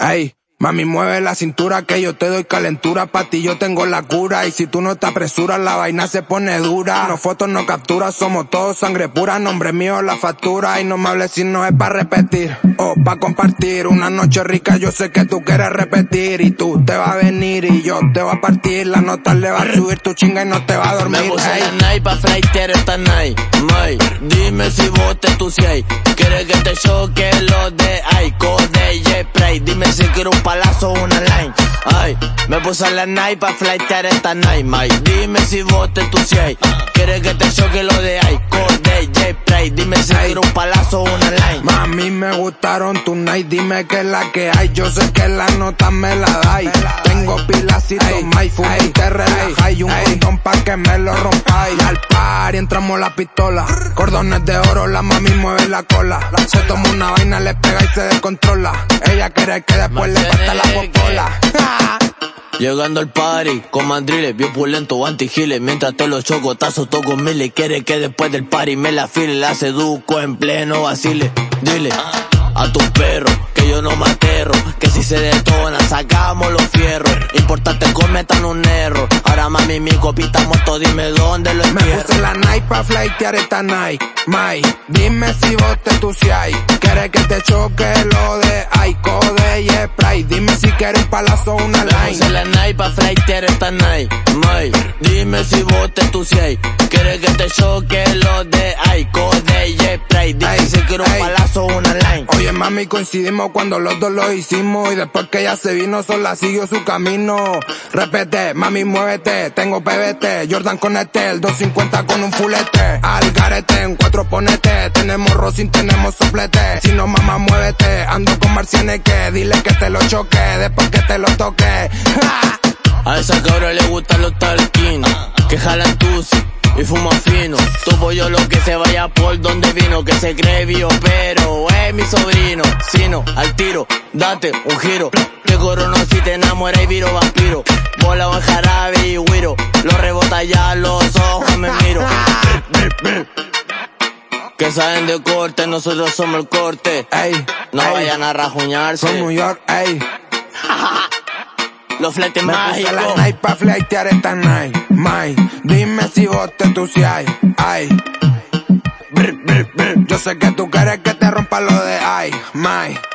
Ey, mami, mueve la cintura que yo te doy calentura. Pa' ti yo tengo la cura. Y si tú no te apresuras, la vaina se pone dura. No fotos, no capturas, somos todos sangre pura. Nombre mío, la factura. Y no me hables si no es pa' repetir. O pa' compartir. Una noche rica, yo sé que tú quieres repetir. Y tú te vas a venir y yo te voy a partir. La nota le va a subir tu chinga y no te va a dormir. Me puse la night pa' esta night. May, dime si vos te entusias. Quieres que te choque puse la night pa' flightear esta night, Mike. Dime si vos te entusias. Quieres que te choque lo de Ico, de J-Play. Dime si quiero un palazo o una line. Mami, me gustaron tu night. Dime que es la que hay. Yo sé que la nota me la dais. Tengo pilacito, my full y te relaja. Y un condón pa' que me lo rompáis. Al par y entramos la pistola. Cordones de oro, la mami mueve la cola. Se toma una vaina, le pega y se descontrola. Ella quiere que después le pata la popola. Llegando al party con mandriles, bien pulento, antigiles. Mientras te los chocotazos toco miles. Quiere que después del party me la file. La seduco en pleno vacile. Dile a tus perros que yo no me aterro. Que si se detona, sacamos los fierros. Importante cometan un error. Ahora mami, mi copita muerto, dime dónde lo entierro. Me puse la night pa' flightear esta night. May, dime si vos te entusias. Quieres que te choque lo de Aiko de Spray. Dime si quieres palazo una line. Me la night pa' flightear esta night. May, dime si vos te entusias. Quieres que te choque lo de mami, coincidimos cuando los dos lo hicimos. Y después que ella se vino, sola siguió su camino. Repete, mami, muévete. Tengo PBT, Jordan con este, el 250 con un fulete. Al garete, en cuatro ponete. Tenemos rosin, tenemos soplete. Si no, mamá, muévete. Ando con marcianes que dile que te lo choque. Después que te lo toque. A esa cabra le gustan los talquines. Que jalan tus y fuma fino. Tuvo yo lo que se vaya por donde vino, que se cree pero es mi sobrino. Sino, al tiro, date un giro. Que corono si te enamoras y viro vampiro. Bola o jarabe y güiro. Lo rebota ya los ojos, me miro. Que saben de corte, nosotros somos el corte. Ey, No ey, vayan a rajuñarse. From New York, ey. Los fletes Me mágicos. la night pa' flightear esta night. May, dime si vos te entusias. Ay. Brr, brr, brr. Yo sé que tú quieres que rompa lo de ay. May.